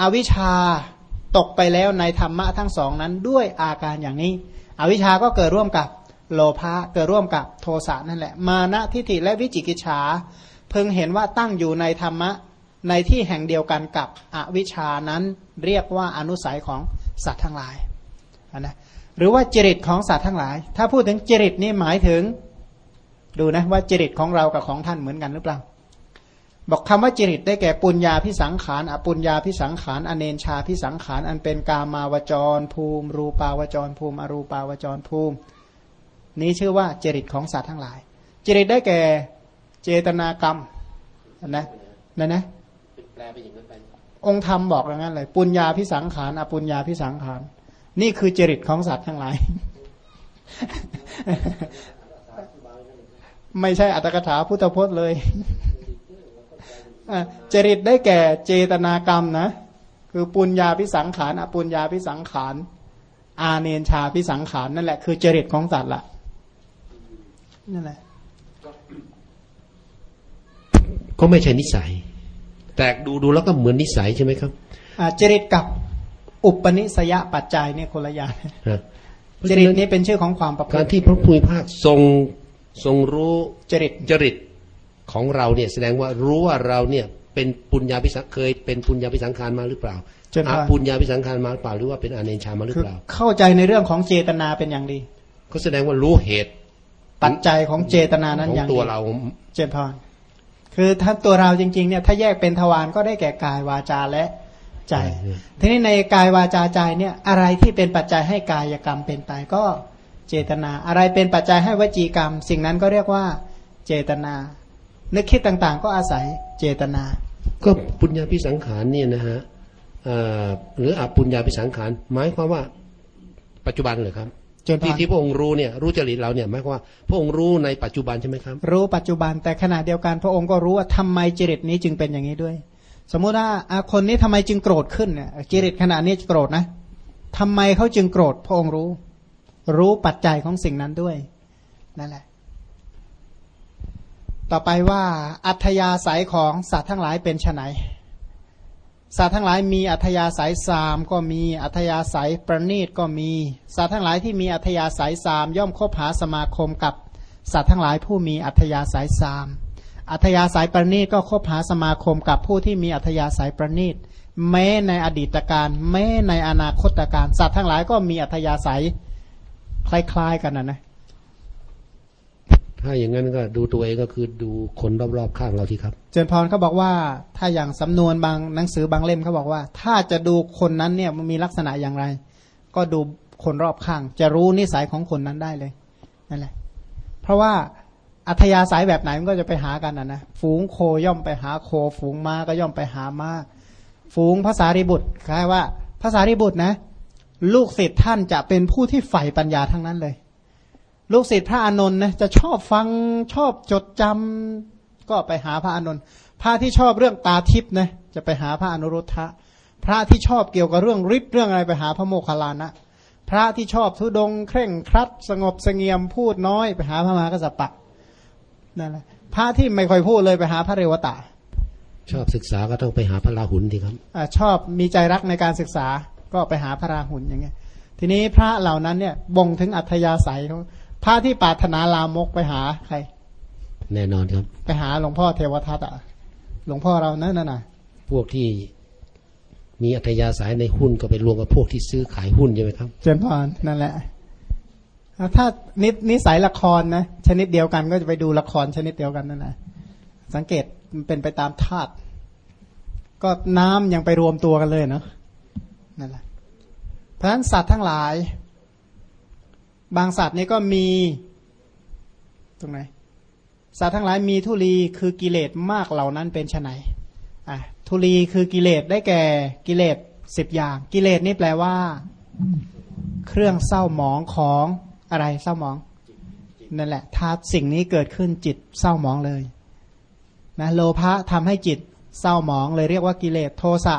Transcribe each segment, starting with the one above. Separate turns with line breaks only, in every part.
อวิชชาตกไปแล้วในธรรมะทั้งสองนั้นด้วยอาการอย่างนี้ อวิชชาก็เกิดร่วมกับโลภะเกิดร่วมกับโทสะนั่นแหละ มานะทิฏฐิและวิจิกิจฉาเพิ่งเห็นว่าตั้งอยู่ในธรรมะในที่แห่งเดียวกันกับอวิชชานั้นเรียกว่าอนุสัยของสัตว์ทั้งหลายนะหรือว่าจริตของสัตว์ทั้งหลาย ถ้าพูดถึงจริตนี่หมายถึง ดูนะว่าจริตของเรากับของท่านเหมือนกันหรือเปล่า บอกคำว่าจริตได้แก่ปุญญาพิสังขารอปุญญาพิสังขารอเนนชาพิสังขารอันเป็นกามาวจรภูมิ รูปาวจรภูมิ อรูปาวจรภูมิ นี้ชื่อว่าจริตของสัตว์ทั้งหลาย จริตได้แก่เจตนากรรมนะนะนะองนั้นไปองค์ธรรมบอกอย่างนั้นเลยปุญญาพิสังขารอปุญญาพิสังขาร นี่คือจริตของสัตว์ทั้งหลายไม่ใช่อัตถกถาพุทธพจน์เลย จริตได้แก่เจตนากรรมนะ คือปุญญาพิสังขารอปุญญาพิสังขารอาเนนชาพิสังขารนั่นแหละคือจริตของสัตว์ละนั่นแหละ
ก็ไม่ใช่นิสัย แต่ดูดูแล้วก็เหมือนนิสัยใช่ไหมครับ
จริตกับอุปนิสยปัจจัยเนี่ยคนละอย่างจริตนี้เป็นชื่อของความประพฤติ
การที่พระพุทธภาคทรงทรงรู้จริตจริต ของเราเนี่ยแสดงว่ารู้ว่าเราเนี่ยเป็นปุญญาพิสังเคยเป็นปุญญาพิสังขารมาหรือเปล่าอาปุญญาพิสังขารมาหรือเปล่าหรือว่าเป็นอาเนชามาหรือเปล่า
เข้าใจในเรื่องของเจตนาเป็นอย่างดี
ก็แสดงว่ารู้เหตุ
ปัจจัยของเจตนานั้นอย่าง
ตัวเรา
เจตพรคือถ้าตัวเราจริงๆเนี่ยถ้าแยกเป็นทวารก็ได้แก่กายวาจาและใจ ทีนี้ในกายวาจาใจเนี่ยอะไรที่เป็นปัจจัยให้กายกรรมเป็นไปก็เจตนา อะไรเป็นปัจจัยให้วจีกรรม สิ่งนั้นก็เรียกว่าเจตนา นึกคิดต่างๆ ก็อาศัยเจตนา
ก็ปุญญาพิสังขารเนี่ยนะฮะหรืออปุญญาพิสังขารหมายความว่าปัจจุบันเหรอครับที่ที่พระองค์รู้เนี่ยรู้จริตเราเนี่ยหมายความว่าพระองค์รู้ในปัจจุบันใช่ไหมครับ
รู้ปัจจุบันแต่ขณะเดียวกันพระองค์ก็รู้ว่าทำไมจริตนี้จึงเป็นอย่างนี้ด้วย สมมุติว่าคนนี้ทำไมจึงโกรธขึ้นเนี่ยกิริตขณะนี้โกรธนะทำไมเขาจึงโกรธพระองค์รู้ รู้ปัจจัยของสิ่งนั้นด้วยนั่นแหละ ต่อไปว่าอัธยาศัยของสัตว์ทั้งหลายเป็นไนสัตว์ทั้งหลายมีอัธยาศัยสามก็มีอัธยาศัยประณีตก็มี สัตว์ทั้งหลายที่มีอัธยาศัยสามย่อมคบหาสมาคมกับสัตว์ทั้งหลายผู้มีอัธยาศัยสามอัธยาศัยประณีตก็คบหาสมาคมกับผู้ที่มีอัธยาศัยประณีตแม้ในอดีตการแม้ในอนาคตการสัตว์ทั้งหลายก็มีอัธยาศัยคล้ายๆกันนะนะ
ถ้าอย่างนั้นก็ดูตัวเองก็คือดูคนรอบๆข้างเราที่ครับ
เจนพรเขาบอกว่าถ้าอย่างสำนวนบางหนังสือบางเล่มเขาบอกว่า ถ้าจะดูคนนั้นเนี่ยมันมีลักษณะอย่างไร ก็ดูคนรอบข้าง จะรู้นิสัยของคนนั้นได้เลยนั่นแหละ เพราะว่าอัธยาศัยแบบไหนมันก็จะไปหากันนะนะฝูงโคย่อมไปหาโค ฝูงม้าก็ย่อมไปหาม้าฝูงภาษาริบุตรคล้ายว่าภาษาริบุตรนะ ลูกศิษย์ท่านจะเป็นผู้ที่ใฝ่ปัญญาทั้งนั้นเลย ลูกศิษย์พระอานนท์นะจะชอบฟังชอบจดจำก็ไปหาพระอานนท์พระที่ชอบเรื่องตาทิพย์นะจะไปหาพระอนุรุทธะ พระที่ชอบเกี่ยวกับเรื่องฤทธิ์เรื่องอะไรไปหาพระโมคคัลลานะ พระที่ชอบทุดงเคร่งครัด สงบเสงี่ยมพูดน้อยไปหาพระมหากษัตริย์นั่นแหละพระที่ไม่ค่อยพูดเลยไปหาพระเรวตะ
ชอบศึกษาก็ต้องไปหาพระราหุลทีครับ
อชอบมีใจรักในการศึกษาก็ไปหาพระราหุลอย่างเงี้ยทีนี้พระเหล่านั้นเนี่ยบ่งถึงอัธยาศัยเขา พระที่ปรารถนาลามกไปหาใคร
แน่นอนครับ
ไปหาหลวงพ่อเทวทัตอะ หลวงพ่อเรานั่นน่ะ
พวกที่มีอัธยาศัยในหุ้นก็ไปรวมกับพวกที่ซื้อขายหุ้นใช่ไหมครับ
เจนพรนั่นแหละถ้านินิสัยละครนะชนิดเดียวกันก็จะไปดูละครชนิดเดียวกันนั่นแหละสังเกตมันเป็นไปตามธาตุก็น้ำยังไปรวมตัวกันเลยเนาะนั่นแหละเพราะฉะนั้นสัตว์ทั้งหลาย บางสัตว์นี่ก็มีตรงไหนสัตว์ทั้งหลายมีทุลีคือกิเลสมากเหล่านั้นเป็นไนอะทุลีคือกิเลสได้แก่กิเลสสิบอย่าง กิเลสนี่แปลว่า เครื่องเศร้าหมองของอะไรเศร้าหมองนั่นแหละ ถ้าสิ่งนี้เกิดขึ้นจิตเศร้าหมองเลยนะโลภะทำให้จิตเศร้าหมองเลยเรียกว่ากิเลสโทสะ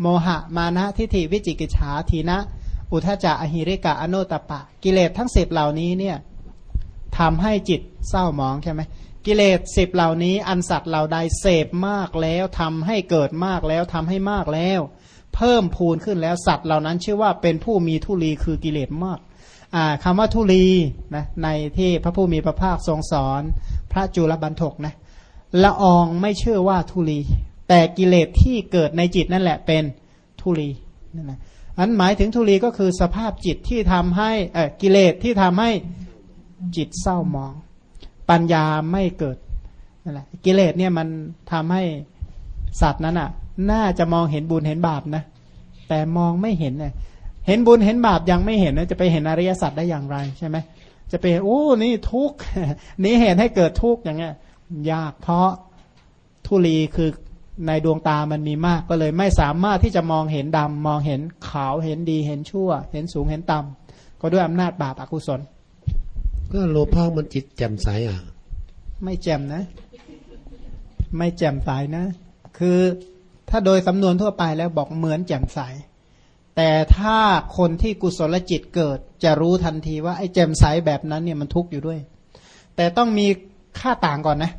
โมหะ มานะทิฏฐิวิจิกิจฉาทีนะ อุทจจะอหิริกะอโนตปะ กิเลสทั้งสิบเหล่านี้เนี่ยทำให้จิตเศร้าหมองใช่ไหมกิเลสสิบเหล่านี้อันสัตว์เหล่าใดเสพมากแล้วทำให้เกิดมากแล้วทำให้มากแล้ว เพิ่มพูนขึ้นแล้วสัตว์เหล่านั้นชื่อว่าเป็นผู้มีทุลีคือกิเลสมากคำว่าทุลีนะในที่พระผู้มีพระภาคทรงสอน พระจุลบันทกนะละอองไม่เชื่อว่าทุลี แต่กิเลสที่เกิดในจิตนั่นแหละเป็นทุลีนั่นแหละ อันหมายถึงทุลีก็คือสภาพจิตที่ทำให้กิเลสที่ทำให้จิตเศร้ามอง ปัญญาไม่เกิดนั่นแหละกิเลสเนี่ยมันทำให้สัตว์นั้นอะ น่าจะมองเห็นบุญเห็นบาปนะ แต่มองไม่เห็นเนี่ยเห็นบุญเห็นบาปยังไม่เห็นนะจะไปเห็นอริยสัจได้อย่างไรใช่ไหมจะไปโอ้นี่ทุกข์นี้เห็นให้เกิดทุกข์อย่างเงี้ยยากเพราะทุลีคือ ในดวงตามันมีมากก็เลยไม่สามารถที่จะมองเห็นดำมองเห็นขาวเห็นดีเห็นชั่ว เห็นสูงเห็นต่ำก็ด้วยอำนาจบาปอกุศล
ก็โลภะมันจิตแจ่มใสอะ
ไม่แจ่มนะ ไม่แจ่มใสนะ คือถ้าโดยสำนวนทั่วไปแล้วบอกเหมือนแจ่มใส แต่ถ้าคนที่กุศลจิตเกิด จะรู้ทันทีว่าไอ้แจ่มใสแบบนั้นเนี่ยมันทุกข์อยู่ด้วย แต่ต้องมีค่าต่างก่อนนะ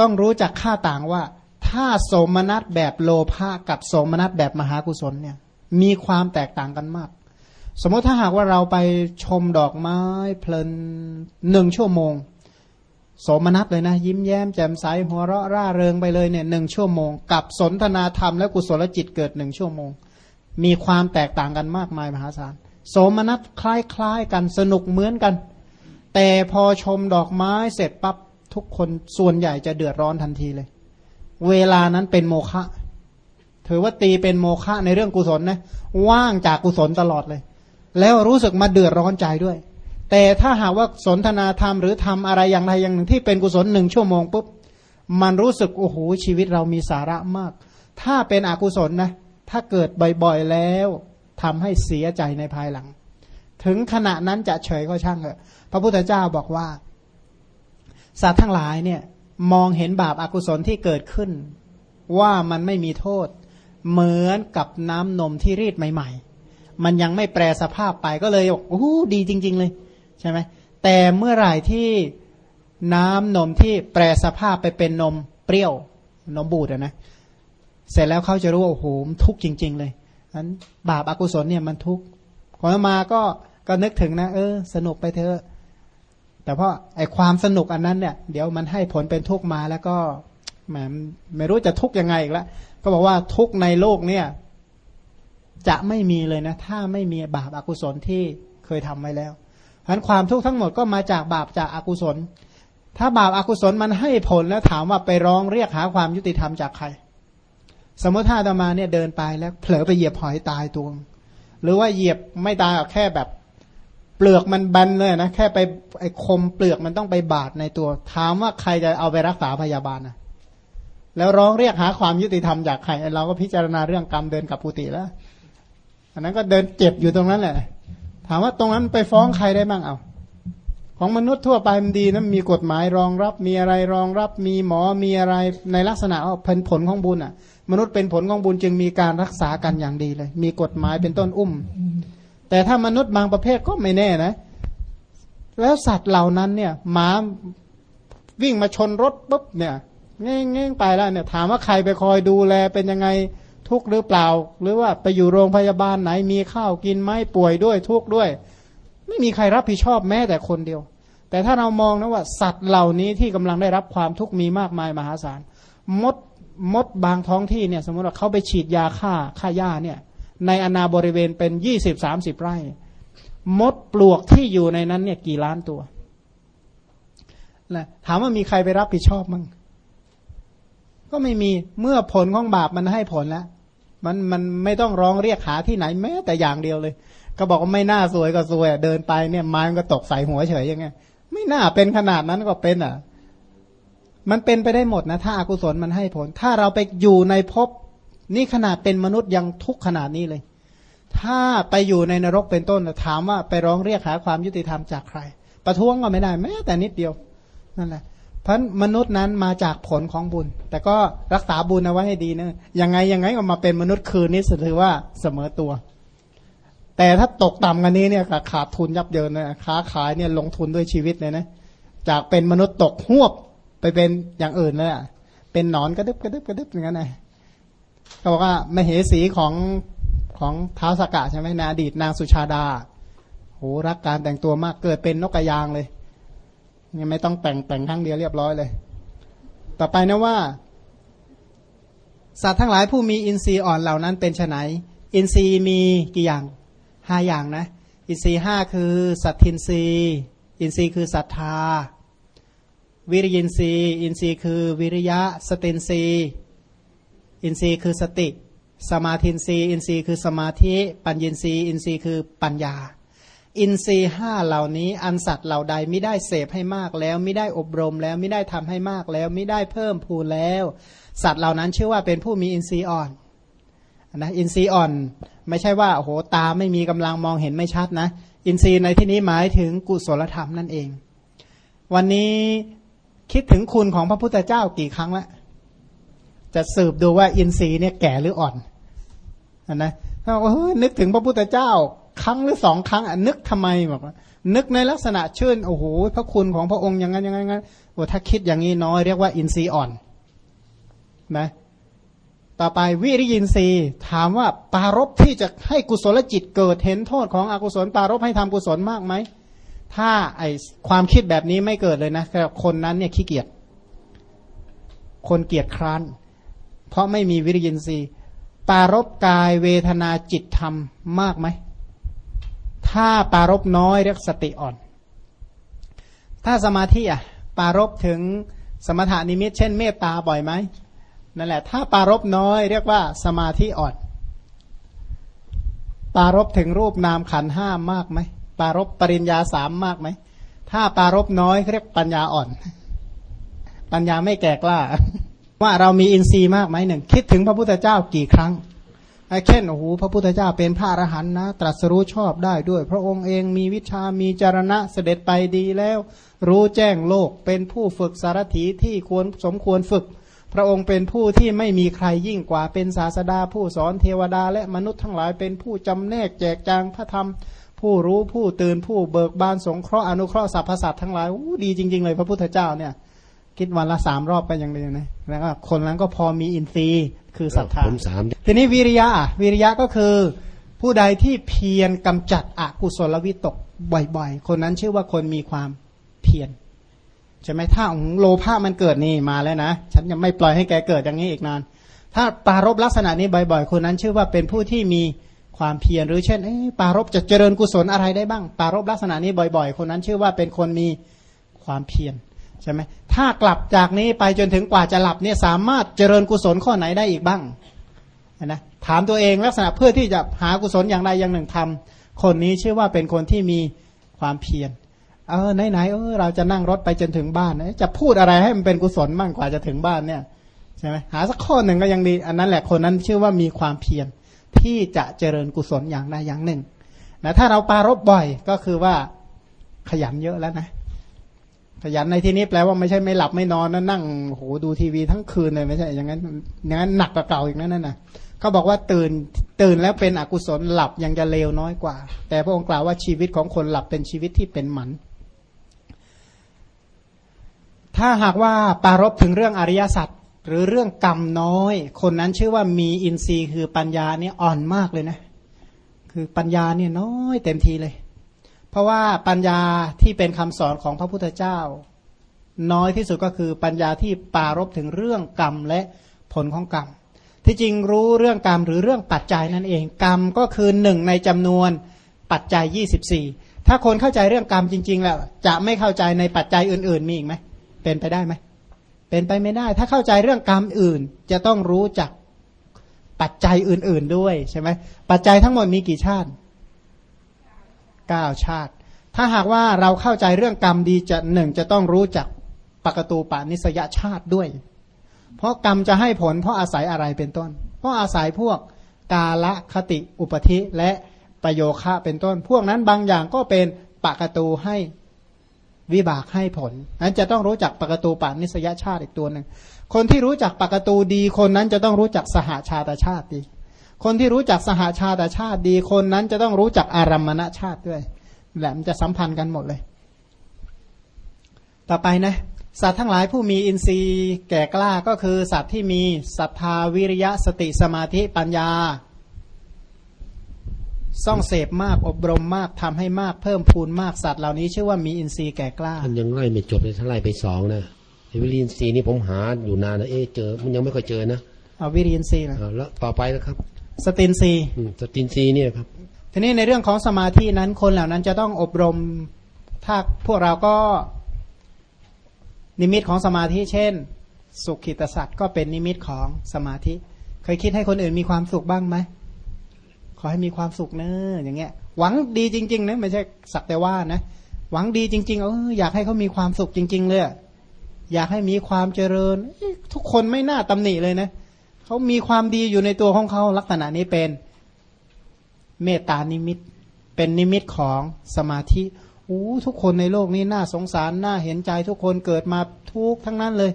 ต้องรู้จักค่าต่างว่า ถ้าโสมนัสแบบโลภะกับโสมนัสแบบมหากุศลเนี่ย มีความแตกต่างกันมาก สมมติถ้าหากว่าเราไปชมดอกไม้เพลินหนึ่งชั่วโมง โสมนัสเลยนะ ยิ้มแย้มแจ่มใสหัวเราะร่าเริงไปเลยเนี่ยหนึ่งชั่วโมง กับสนทนาธรรมและกุศลจิตเกิดหนึ่งชั่วโมง มีความแตกต่างกันมากมายมหาศาลโสมนัสคล้ายๆกันสนุกเหมือนกัน แต่พอชมดอกไม้เสร็จปั๊บทุกคนส่วนใหญ่จะเดือดร้อนทันทีเลย เวลานั้นเป็นโมฆะถือว่าตีเป็นโมฆะในเรื่องกุศลนะว่างจากกุศลตลอดเลย แล้วรู้สึกมาเดือดร้อนใจด้วย แต่ถ้าหากว่าสนทนาธรรมหรือทำอะไรอย่างใดอย่างหนึ่งที่เป็นกุศลหนึ่งชั่วโมงปุ๊บมันรู้สึกโอ้โหชีวิตเรามีสาระมาก ถ้าเป็นอกุศลนะถ้าเกิดบ่อยๆแล้วทำให้เสียใจในภายหลัง ถึงขณะนั้นจะเฉยก็ช่างเถอะพระพุทธเจ้าบอกว่าสัตว์ทั้งหลายเนี่ย มองเห็นบาปอากุศลที่เกิดขึ้น ว่ามันไม่มีโทษ เหมือนกับน้ำนมที่รีดใหม่ ๆ มันยังไม่แปรสภาพไปก็เลยบอกโอ้ดีจริง ๆ เลยใช่ไหมแต่เมื่อไหร่ที่น้ำนมที่แปรสภาพไปเป็นนมเปรี้ยวนมบูดนะเสร็จแล้วเขาจะรู้ว่าโอ้โหทุกข์จริง ๆ เลยนั้นบาปอากุศลเนี่ยมันทุกข์ขอมาก็ก็นึกถึงนะ เออ สนุกไปเถอะ แต่เพราะไอความสนุกอันนั้นเนี่ยเดี๋ยวมันให้ผลเป็นทุกมาแล้วก็แหมไม่รู้จะทุกยังไงอีกแล้วก็บอกว่าทุกในโลกเนี่ย จะไม่มีเลยนะ ถ้าไม่มีบาปอากุศลที่เคยทำไว้แล้วเพราะความทุกข์ทั้งหมดก็มาจากบาปจากอากุศล ถ้าบาปอากุศลมันให้ผลแล้วถามว่าไปร้องเรียกหาความยุติธรรมจากใคร สมมติถ้าตมาเนี่ยเดินไปแล้วเผลอไปเหยียบหอยตายตัวหรือว่าเหยียบไม่ตายแค่แบบ เปลือกมันบันเลยนะแค่ไปไอ้คมเปลือกมันต้องไปบาดในตัว ถามว่าใครจะเอาไปรักษาพยาบาลนะแล้วร้องเรียกหาความยุติธรรมจากใครเราก็พิจารณาเรื่องกรรมเดินกับปุติแล้ว อันนั้นก็เดินเจ็บอยู่ตรงนั้นแหละ ถามว่าตรงนั้นไปฟ้องใครได้บ้างเอาของมนุษย์ทั่วไปมันดีนะมีกฎหมายรองรับมีอะไรรองรับมีหมอมีอะไรในลักษณะผลผลของบุญอะ มนุษย์เป็นผลของบุญจึงมีการรักษากันอย่างดีเลย มีกฎหมายเป็นต้นอุ้ม แต่ถ้ามนุษย์บางประเภทก็ไม่แน่นะ แล้วสัตว์เหล่านั้นเนี่ยหมาวิ่งมาชนรถปุ๊บเนี่ยเง่งเง่งไปแล้วเนี่ย ถามว่าใครไปคอยดูแลเป็นยังไงทุกหรือเปล่า หรือว่าไปอยู่โรงพยาบาลไหนมีข้าวกินไหมป่วยด้วยทุกด้วย ไม่มีใครรับผิดชอบแม้แต่คนเดียว แต่ถ้าเรามองนะว่า สัตว์เหล่านี้ที่กำลังได้รับความทุกข์มีมากมายมหาศาลมดมดบางท้องที่เนี่ย สมมติว่าเขาไปฉีดยาฆ่าฆ่าหญ้าเนี่ย ในอนาบริเวณเป็นยี่สิบสามสิบไร่ มดปลวกที่อยู่ในนั้นเนี่ยกี่ล้านตัวนะถามว่ามีใครไปรับผิดชอบมั้งก็ไม่มีเมื่อผลของบาปมันให้ผลแล้ว มันมันไม่ต้องร้องเรียกหาที่ไหนแม้แต่อย่างเดียวเลย ก็บอกว่าไม่น่าสวยก็สวยเดินไปเนี่ยไม้มันก็ตกใส่หัวเฉยยังไงไม่น่าเป็นขนาดนั้นก็เป็นอะ มันเป็นไปได้หมดนะ ถ้าอากุศลมันให้ผล ถ้าเราไปอยู่ในภพ นี่ขนาดเป็นมนุษย์ยังทุกขนาดนี้เลย ถ้าไปอยู่ในนรกเป็นต้นถามว่าไปร้องเรียกหาความยุติธรรมจากใคร ประท้วงก็ไม่ได้แม้แต่นิดเดียวนั่นแหละเพราะมนุษย์นั้นมาจากผลของบุญ แต่ก็รักษาบุญเอาไว้ให้ดีนะยังไงยังไงก็มาเป็นมนุษย์คืนนี้ถือว่าเสมอตัว แต่ถ้าตกต่ำกันนี้เนี่ยขาดทุนยับเยินนะค้าขายเนี่ยลงทุนด้วยชีวิตเลยนะจากเป็นมนุษย์ตกหวบไปเป็นอย่างอื่นเลยอะเป็นหนอนกระดึบกระดึบกระดึบอย่างนั้นนะ เขาบอกว่ามเหสีของของเท้าสกกะใช่ไหมในอดีตนางสุชาดาโหรักการแต่งตัวมากเกิดเป็นนกกระยางเลยยังไม่ต้องแต่งแต่งครั้งเดียวเรียบร้อยเลย ต่อไปนะว่า สัตว์ทั้งหลายผู้มีอินทรีย์อ่อนเหล่านั้นเป็นไนอินทรีย์มีกี่อย่างห้าอย่างนะ อินทรีย์ห้าคือสัตทินทรีย์อินทรีย์คือศรัทธา วิริยินทรีย์ อินทรีย์คือวิริยะ สตินทรีย์ อินทรีย์คือสติ สมาธินทรีย์ อินทรีย์คือสมาธิ ปัญญินทรีย์ อินทรีย์คือปัญญา อินทรีย์ห้าเหล่านี้อันสัตว์เหล่าใดไม่ได้เสพให้มากแล้วไม่ได้อบรมแล้วไม่ได้ทำให้มากแล้วไม่ได้เพิ่มพูนแล้ว สัตว์เหล่านั้นชื่อว่าเป็นผู้มีอินทรีย์อ่อนนะอินทรีย์อ่อนไม่ใช่ว่าโอ้โหตาไม่มีกำลังมองเห็นไม่ชัดนะ อินทรีย์ในที่นี้หมายถึงกุศลธรรมนั่นเอง วันนี้คิดถึงคุณของพระพุทธเจ้ากี่ครั้งแล้ว จะสืบดูว่าอินทรีย์เนี่ยแก่หรืออ่อนอนนะถ้าว่านึกถึงพระพุทธเจ้า ครั้งหรือสองครั้งนึกทำไมบอกว่า นึกในลักษณะชื่นโอ้โหพระคุณของพระองค์อย่างนั้นอย่างนั้นโอ้ถ้าคิดอย่างนี้น้อยเรียกว่าอินทรีย์อ่อนนะต่อไปวิริยินทรีย์ถามว่าปารบที่จะให้กุศลจิตเกิดเห็นโทษของอกุศลปารบให้ทำกุศลมากไหมถ้าไอความคิดแบบนี้ไม่เกิดเลยนะแต่คนนั้นเนี่ยขี้เกียจคนเกียจคร้าน เพราะไม่มีวิริยินทรีย์ ปารบกายเวทนาจิตธรรมมากไหม ถ้าปารบน้อยเรียกสติอ่อน ถ้าสมาธิอะ ปารบถึงสมถานิมิต เช่นเมตตาบ่อยไหมนั่นแหละ ถ้าปารบน้อยเรียกว่าสมาธิอ่อน ปารบถึงรูปนามขันห้ามากไหม ปารบปริญญาสามมากไหม ถ้าปารบน้อยเรียกปัญญาอ่อน ปัญญาไม่แก่กล้า ว่าเรามีอินทรีย์มากไหมหนึ่งคิดถึงพระพุทธเจ้ากี่ครั้งไอ้เช่นโอ้โหพระพุทธเจ้าเป็นพระอรหันต์นะ ตรัสรู้ชอบได้ด้วย พระองค์เองมีวิชามีจารณะเสด็จไปดีแล้ว รู้แจ้งโลกเป็นผู้ฝึกสารถีที่ควรสมควรฝึก พระองค์เป็นผู้ที่ไม่มีใครยิ่งกว่าเป็นศาสดาผู้สอนเทวดาและมนุษย์ทั้งหลายเป็นผู้จำแนกแจกจางพระธรรม ผู้รู้ผู้ตื่นผู้เบิกบานสงเคราะห์อนุเคราะห์สรรพสัตว์ทั้งหลายดีจริง ๆ เลยพระพุทธเจ้าเนี่ย คิดวันละสามรอบไปอย่างเดียวนะแล้วก็คนนั้นก็พอมีอินทรีย์คือศรัทธาทีนี้วิริยะวิริยะก็คือ ผู้ใดที่เพียรกำจัดอกุศลวิตกบ่อยๆ คนนั้นชื่อว่าคนมีความเพียรใช่ไหมถ้าโลภะมันเกิดนี่มาแล้วนะ ฉันยังไม่ปล่อยให้แกเกิดอย่างนี้อีกนาน ถ้าปารบลักษณะนี้บ่อยๆ คนนั้นชื่อว่าเป็นผู้ที่มีความเพียรหรือเช่นปารบจะเจริญกุศลอะไรได้บ้าง ปารบลักษณะนี้บ่อยๆ คนนั้นชื่อว่าเป็นคนมีความเพียร ใช่ไหมถ้ากลับจากนี้ไปจนถึงกว่าจะหลับเนี่ยสามารถเจริญกุศลข้อไหนได้อีกบ้างนะถามตัวเองลักษณะเพื่อที่จะหากุศลอย่างใดอย่างหนึ่งทำคนนี้ชื่อว่าเป็นคนที่มีความเพียรเออไหนๆเออเราจะนั่งรถไปจนถึงบ้านจะพูดอะไรให้มันเป็นกุศลมั่งกว่าจะถึงบ้านเนี่ยใช่ไหมหาสักข้อหนึ่งก็ยังดี อันนั้นแหละคนนั้นชื่อว่ามีความเพียรที่จะเจริญกุศลอย่างใดอย่างหนึ่งนะถ้าเราปารบบ่อยก็คือว่าขยันเยอะแล้วนะ ขยันในที่นี้แปลว่าไม่ใช่ไม่หลับไม่นอนนะนั่งโหดูทีวีทั้งคืนเลยไม่ใช่อย่างนั้นอย่างนั้นหนักกว่าเก่าอีกนั่นน่ะเขาบอกว่าตื่นตื่นแล้วเป็นอกุศลหลับยังจะเลวน้อยกว่า แต่พระองค์กล่าวว่าชีวิตของคนหลับเป็นชีวิตที่เป็นหมัน ถ้าหากว่าปารบถึงเรื่องอริยสัจหรือเรื่องกรรมน้อย คนนั้นชื่อว่ามีอินทรีย์คือปัญญาเนี่ยอ่อนมากเลยนะ คือปัญญาเนี่ยน้อยเต็มทีเลย เพราะว่าปัญญาที่เป็นคำสอนของพระพุทธเจ้า น้อยที่สุดก็คือปัญญาที่ปารบถึงเรื่องกรรมและผลของกรรม ที่จริงรู้เรื่องกรรมหรือเรื่องปัจจัยนั่นเอง กรรมก็คือหนึ่งในจำนวนปัจจัย 24 ถ้าคนเข้าใจเรื่องกรรมจริง ๆ แล้ว จะไม่เข้าใจในปัจจัยอื่น ๆ มีอีกไหมเป็นไปได้ไหมเป็นไปไม่ได้ ถ้าเข้าใจเรื่องกรรมอื่น จะต้องรู้จักปัจจัยอื่น ๆ ด้วยใช่ไหมปัจจัยทั้งหมดมีกี่ชาติ เก้าชาติ ถ้าหากว่าเราเข้าใจเรื่องกรรมดีจะหนึ่งจะต้องรู้จักปกตูปานิสยชาติด้วย เพราะกรรมจะให้ผลเพราะอาศัยอะไรเป็นต้น เพราะอาศัยพวกกาละคติอุปธิและประโยคะเป็นต้น พวกนั้นบางอย่างก็เป็นปกตูให้วิบากให้ผล นั้นจะต้องรู้จักปกตูปานิสยชาติอีกตัวหนึ่ง คนที่รู้จักปกตูดีคนนั้นจะต้องรู้จักสหาชาตชาติดี คนที่รู้จักสหาชาตชาติดีคนนั้นจะต้องรู้จักอารัมมณชาติด้วยแหละมันจะสัมพันธ์กันหมดเลย ต่อไปนะสัตว์ทั้งหลายผู้มีอินทรีย์แก่กล้าก็คือสัตว์ที่มีศรัทธาวิริยะสติสมาธิปัญญาส่องเสพมากอบรมมากทำให้มากเพิ่มพูนมากสัตว์เหล่านี้ชื่อว่ามีอินทรีย์แก่กล้า
มันยังไล่ไม่จบเลยถ้าไล่ไปสองนะวิริยินทรีย์นี่ผมหาอยู่นานนะเอ๊เจอมันยังไม่ค่อยเจอนะ
เอาวิริยินทรีย์นะ
แล้วต่อไปนะครับ
สตินทรีย์
สตินทรีย์เนี่ยครับ
ทีนี้ในเรื่องของสมาธินั้นคนเหล่านั้นจะต้องอบรมถ้าพวกเราก็นิมิตของสมาธิเช่น สุขขิตสัตว์ก็เป็นนิมิตของสมาธิ เคยคิดให้คนอื่นมีความสุขบ้างไหมขอให้มีความสุขเนอะอย่างเงี้ย หวังดีจริงๆนะไม่ใช่สักแต่ว่านะหวังดีจริง ๆ เอออยากให้เขามีความสุขจริง ๆ เลยอยากให้มีความเจริญทุกคนไม่น่าตำหนิเลยนะเขามีความดีอยู่ในตัวของเขาลักษณะนี้เป็นเมตตานิมิต เป็นนิมิตของสมาธิอู้ทุกคนในโลกนี้น่าสงสารน่าเห็นใจทุกคนเกิดมาทุกทั้งนั้นเลย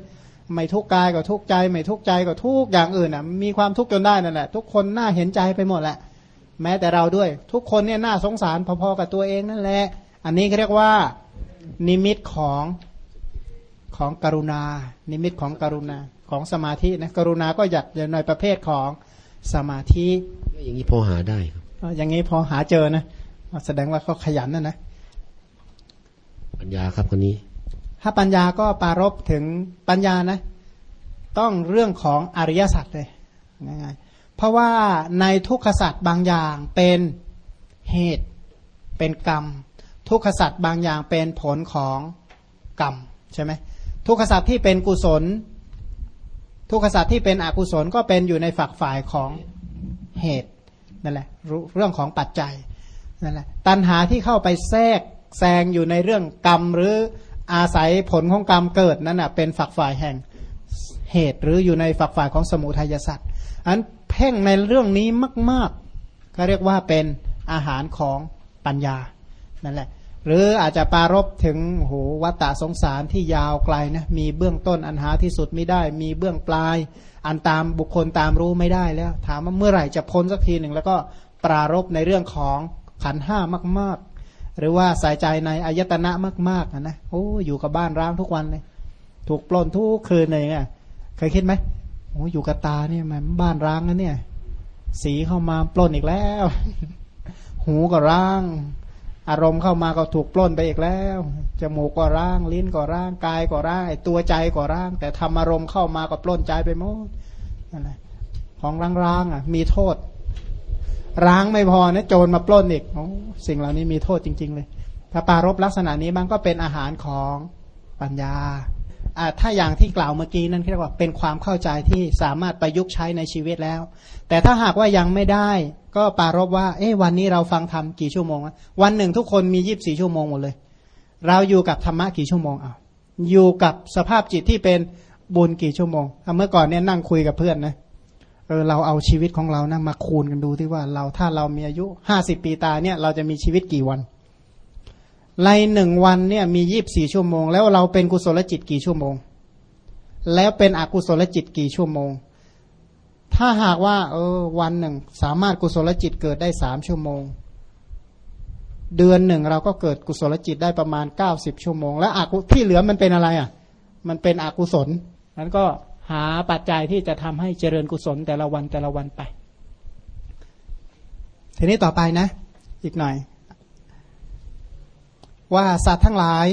ไม่ทุกกายก็ทุกใจ ไม่ทุกใจก็ทุกอย่างอื่นอะ มีความทุกข์จนได้นั่นแหละ ทุกคนน่าเห็นใจไปหมดแหละ แม้แต่เราด้วย ทุกคนเนี่ยน่าสงสารพอๆกับตัวเองนั่นแหละ อันนี้เรียกว่า นิมิตของ ของกรุณา นิมิตของกรุณาของสมาธินะกรุณาก็อยากในประเภทของสมาธิ
อย่างนี้พอหาได้ครับ
อย่างนี้พอหาเจอนะแสดงว่าเขาขยันนะนะ
ปัญญาครับคนนี้
ถ้าปัญญาก็ปารบถึงปัญญานะ ต้องเรื่องของอริยสัจเลยง่ายๆเพราะว่าในทุกขสัจบางอย่างเป็นเหตุเป็นกรรม ทุกขสัจบางอย่างเป็นผลของกรรมใช่ไหม ทุกขสัตว์ที่เป็นกุศล ทุกขสัตว์ที่เป็นอกุศลก็เป็นอยู่ในฝักฝ่ายของเหตุนั่นแหละเรื่องของปัจจัยนั่นแหละตัณหาที่เข้าไปแทรกแซงอยู่ในเรื่องกรรมหรืออาศัยผลของกรรมเกิดนั่นนะเป็นฝักฝ่ายแห่งเหตุ หรืออยู่ในฝักฝ่ายของสมุทัยสัตว์อันเพ่งในเรื่องนี้มาก ๆ ก็เรียกว่าเป็นอาหารของปัญญานั่นแหละ หรืออาจจะปารบถึงโหวัตตะสงสารที่ยาวไกลนะมีเบื้องต้นอันหาที่สุดไม่ได้ มีเบื้องปลาย อันตามบุคคลตามรู้ไม่ได้แล้ว ถามว่าเมื่อไหร่จะพ้นสักทีหนึ่งแล้วก็ปรารบในเรื่องของขันห้ามาก ๆ หรือว่าใส่ใจในอายตนะมากๆนะโอ้อยู่กับบ้านร้างทุกวันเลย ถูกปล้นทุกคืนเลยไงเคยคิดไหมโอ้อยู่กับตาเนี่ยมันบ้านร้างนะเนี่ย สีเข้ามาปล้นอีกแล้ว หูก็ร้าง อารมณ์เข้ามาก็ถูกปล้นไปอีกแล้วจมูกก็ร่างลิ้นก็ร่างกายก็ร่างตัวใจก็ร่าง แต่ทำอารมณ์เข้ามาก็ปล้นใจไปหมดอะไรของร่างๆอะ มีโทษ ร้างไม่พอนะโจรมาปล้นอีกอสิ่งเหล่านี้มีโทษจริง ๆ เลย ถ้าปารบลักษณะนี้มันก็เป็นอาหารของปัญญา ถ้าอย่างที่กล่าวเมื่อกี้นั่นเรียกว่าเป็นความเข้าใจที่สามารถประยุกต์ใช้ในชีวิตแล้ว แต่ถ้าหากว่ายังไม่ได้ ก็ปารบว่า เอ๊ะวันนี้เราฟังธรรมกี่ชั่วโมง วันหนึ่งทุกคนมียีิบสี่ชั่วโมงหมดเลย เราอยู่กับธรรมะกี่ชั่วโมงเอาอยู่กับสภาพจิตที่เป็นบุญกี่ชั่วโมง เมื่อก่อนเนี่ยนั่งคุยกับเพื่อนนะเออเราเอาชีวิตของเรานะมาคูณกันดูที่ว่าเราถ้าเรามีอายุห้าสิบปีตาเนี่ยเราจะมีชีวิตกี่วัน ในหนึ่งวันเนี่ยมียีิบสี่ชั่วโมง แล้วเราเป็นกุศลจิตกี่ชั่วโมง แล้วเป็นอกุศลจิตกี่ชั่วโมง ถ้าหากว่า เออ วันหนึ่ง สามารถกุศลจิตเกิดได้สามชั่วโมง เดือนหนึ่งเราก็เกิดกุศลจิตได้ประมาณเก้าสิบชั่วโมง แล้วอกุที่เหลือมันเป็นอะไรอะ มันเป็นอกุศลนั้นก็หาปัจจัยที่จะทำให้เจริญกุศลแต่ละวันแต่ละวันไป ทีนี้ต่อไปนะ อีกหน่อย ว่าสัตว์ทั้งหลาย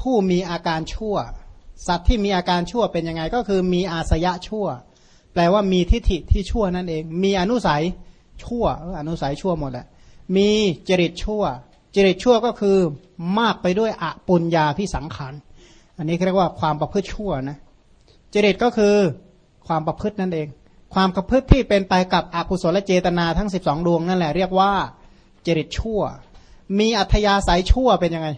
ผู้มีอาการชั่ว สัตว์ที่มีอาการชั่วเป็นยังไง ก็คือมีอาสยะชั่ว แปลว่ามีทิฏฐิที่ชั่วนั่นเอง มีอนุสัยชั่วอนุสัยชั่วหมดแหละมีจริตชั่ว จริตชั่วก็คือมากไปด้วยอปุญญาพิสังขารอันนี้เรียกว่าความประพฤติชั่วนะจริตก็คือความประพฤตินั่นเอง ความประพฤติที่เป็นไปกับอกุศลเจตนาทั้งสิบองดวงนั่นแหละเรียกว่าจริตชั่ว มีอัธยาศัยชั่วเป็นยังไง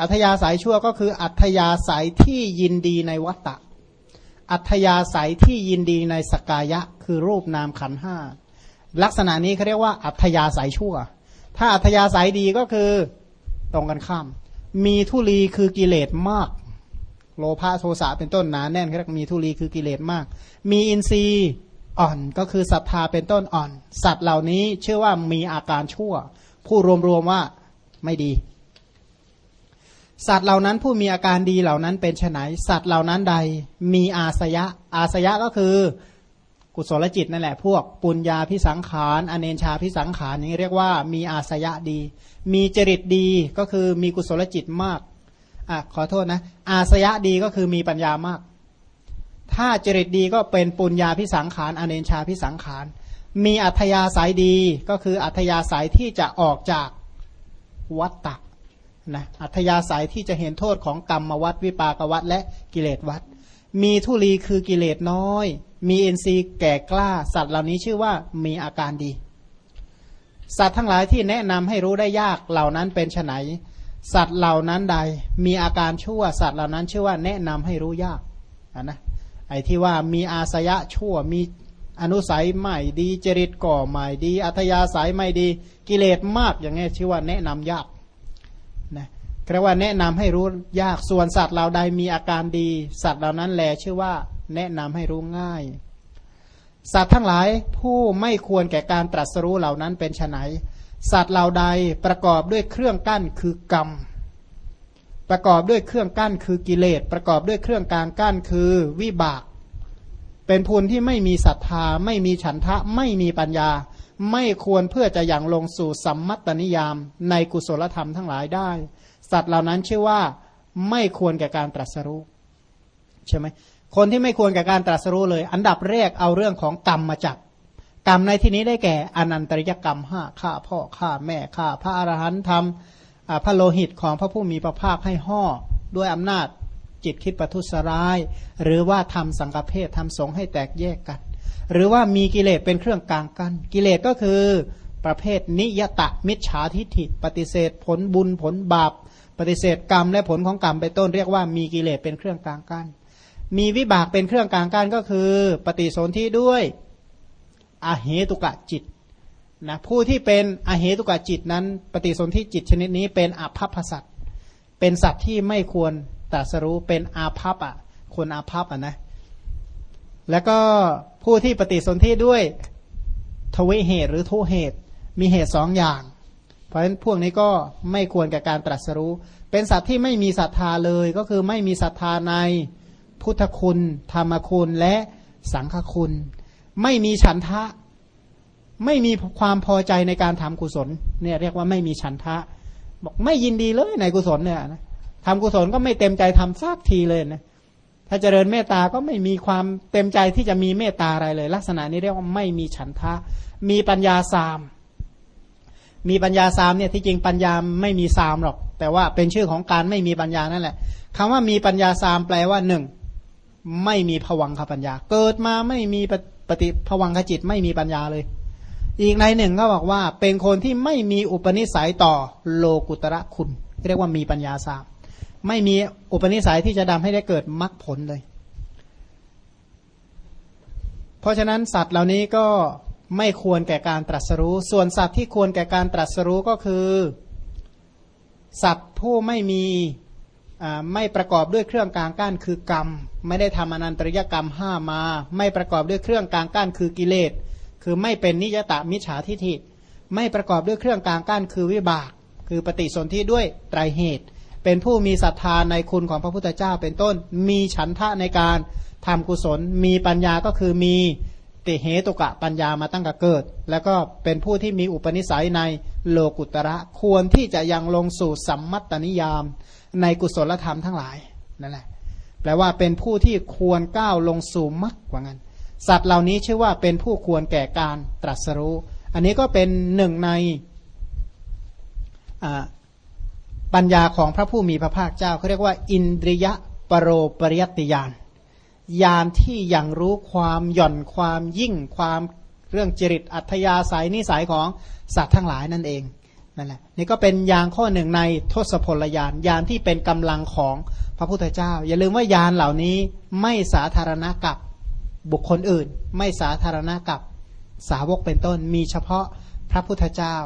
อัธยาศัยชั่วก็คืออัธยาศัยที่ยินดีในวัตตะ อัธยาศัยที่ยินดีในสกายะ คือรูปนามขันห้าลักษณะนี้เขาเรียกว่าอัธยาศัยชั่ว ถ้าอัธยาศัยดีก็คือตรงกันข้าม มีทุลีคือกิเลสมาก โลภะโทสะเป็นต้นหนาแน่นเขาเรียกมีทุลีคือกิเลสมาก มีอินทรีย์อ่อนก็คือศรัทธาเป็นต้นอ่อน สัตว์เหล่านี้เชื่อว่ามีอาการชั่ว ผู้รวมๆว่าไม่ดี สัตว์เหล่านั้นผู้มีอาการดีเหล่านั้นเป็นไฉนสัตว์เหล่านั้นใด มีอาสยะ อาสยะก็คือ กุศลจิตนั่นแหละ พวกปุญญาพิสังขารอเนชาพิสังขารนี้เรียกว่ามีอาสยะดี มีจริตดีก็คือมีกุศลจิตมากอะขอโทษนะ อาสยะดีก็คือมีปัญญามาก ถ้าจริตดีก็เป็นปุญญาพิสังขารอเนชาพิสังขาร มีอัธยาศัยดีก็คืออัธยาศัยที่จะออกจากวัตตะนะอัธยาศัยที่จะเห็นโทษของกรรมวัดวิปากวัดและกิเลสวัดมีทุลีคือกิเลสน้อย มีเอ็นซีแก่กล้า สัตว์เหล่านี้ชื่อว่ามีอาการดี สัตว์ทั้งหลายที่แนะนำให้รู้ได้ยากเหล่านั้นเป็นไฉนสัตว์เหล่านั้นใด มีอาการชั่ว สัตว์เหล่านั้นชื่อว่าแนะนำให้รู้ยากนะไอ้ที่ว่ามีอาสยะชั่วมี อนุสัยไม่ดีจริตก่อไม่ดี อัธยาศัยไม่ดีกิเลสมากอย่างนี้ชื่อว่าแนะนำยากนะเรียกว่าแนะนำให้รู้ยากส่วนสัตว์เราใดมีอาการดี สัตว์เหล่านั้นแลชื่อว่า แนะนำให้รู้ง่าย สัตว์ทั้งหลายผู้ไม่ควรแก่การตรัสรู้เหล่านั้นเป็นไนสัตว์เหล่าใดประกอบด้วยเครื่องกั้นคือกรรมประกอบด้วยเครื่องกั้นคือกิเลสประกอบด้วยเครื่องกลางกั้นคือวิบาก เป็นภูนที่ไม่มีศรัทธา ไม่มีฉันทะไม่มีปัญญา ไม่ควรเพื่อจะอย่างลงสู่สัมมัตตนิยามในกุศลธรรมทั้งหลายได้ สัตว์เหล่านั้นชื่อว่าไม่ควรแก่การตรัสรู้ใช่ไหมคนที่ไม่ควรแก่การตรัสรู้เลย อันดับแรกเอาเรื่องของกรรมมาจับกรรมในที่นี้ได้แก่อนันตริยกรรมห้าฆ่าพ่อฆ่าแม่ฆ่าพระอรหันต์ทำพระโลหิตของพระผู้มีพระภาคให้ห่อด้วยอำนาจ จิตคิดประทุษร้าย หรือว่าทำสังกเพศทำสงให้แตกแยกกัน หรือว่ามีกิเลสเป็นเครื่องกลางกัน กิเลสก็คือประเภทนิยตะมิจฉาทิฏฐิ ปฏิเสธผลบุญผลบาป ปฏิเสธกรรมและผลของกรรมไปต้นเรียกว่ามีกิเลสเป็นเครื่องกลางกัน มีวิบากเป็นเครื่องกลางกันก็คือ ปฏิสนธิด้วยอาเหตุกะจิตนะผู้ที่เป็นอาเหตุกะจิตนั้น ปฏิสนธิจิตชนิดนี้เป็นอภัพสัตเป็นสัตว์ที่ไม่ควร ตรัสรู้เป็นอาภัพอะ คนอาภัพอะนะ แล้วก็ผู้ที่ปฏิสนธิด้วยทวิเหตุหรือทุเหตุ มีเหตุสองอย่าง เพราะฉะนั้นพวกนี้ก็ไม่ควรกับการตรัสรู้ เป็นสัตว์ที่ไม่มีศรัทธาเลยก็คือไม่มีศรัทธาในพุทธคุณ ธรรมคุณและสังฆคุณ ไม่มีฉันทะ ไม่มีความพอใจในการทำกุศล เนี่ยเรียกว่าไม่มีฉันทะ บอกไม่ยินดีเลยในกุศลเนี่ยนะ ทำกุศลก็ไม่เต็มใจทำสักทีเลยนะถ้าเจริญเมตตาก็ไม่มีความเต็มใจที่จะมีเมตตาอะไรเลย ลักษณะนี้เรียกว่าไม่มีฉันทะ มีปัญญาสาม มีปัญญาสามเนี่ยที่จริงปัญญาไม่มีสามหรอก แต่ว่าเป็นชื่อของการไม่มีปัญญานั่นแหละคำว่ามีปัญญาสามแปลว่าหนึ่งไม่มีผวังคปัญญา เกิดมาไม่มีปฏิผวังขจิตไม่มีปัญญาเลย อีกในหนึ่งก็บอกว่าเป็นคนที่ไม่มีอุปนิสัยต่อโลกุตระคุณ เรียกว่ามีปัญญาสาม ไม่มีอุปนิสัยที่จะทำให้ได้เกิดมรรคผลเลย เพราะฉะนั้นสัตว์เหล่านี้ก็ไม่ควรแก่การตรัสรู้ ส่วนสัตว์ที่ควรแก่การตรัสรู้ก็คือ สัตว์ผู้ไม่มีไม่ประกอบด้วยเครื่องกลางกั้นคือกรรม ไม่ได้ทำอนันตริยกรรมห้ามา ไม่ประกอบด้วยเครื่องกลางกั้นคือกิเลส คือไม่เป็นนิยตะมิจฉาทิฏฐิ ไม่ประกอบด้วยเครื่องกลางกั้นคือวิบาก คือปฏิสนธิด้วยไตรเหตุ เป็นผู้มีศรัทธาในคุณของพระพุทธเจ้าเป็นต้น มีฉันทะในการทำกุศล มีปัญญาก็คือมีติเหตุกะปัญญามาตั้งแต่เกิด แล้วก็เป็นผู้ที่มีอุปนิสัยในโลกุตระควรที่จะยังลงสู่สัมมัตตนิยาม ในกุศลธรรมทั้งหลายนั่นแหละแปลว่าเป็นผู้ที่ควรก้าวลงสู่มรรคกว่างั้น สัตว์เหล่านี้ชื่อว่าเป็นผู้ควรแก่การตรัสรู้ อันนี้ก็เป็นหนึ่งใน ปัญญาของพระผู้มีพระภาคเจ้าเขาเรียกว่า อินทริยปรโรปริยติยานยานที่ยังรู้ความหย่อนความยิ่งความเรื่องจริตอัธยาศัยนิสัยของสัตว์ทั้งหลายนั่นเองนั่นแหละนี่ก็เป็นยางข้อหนึ่งในทศพลยานยานที่เป็นกำลังของพระพุทธเจ้า อย่าลืมว่ายานเหล่านี้ไม่สาธารณะกับบุคคลอื่น ไม่สาธารณะกับสาวกเป็นต้นมีเฉพาะพระพุทธเจ้า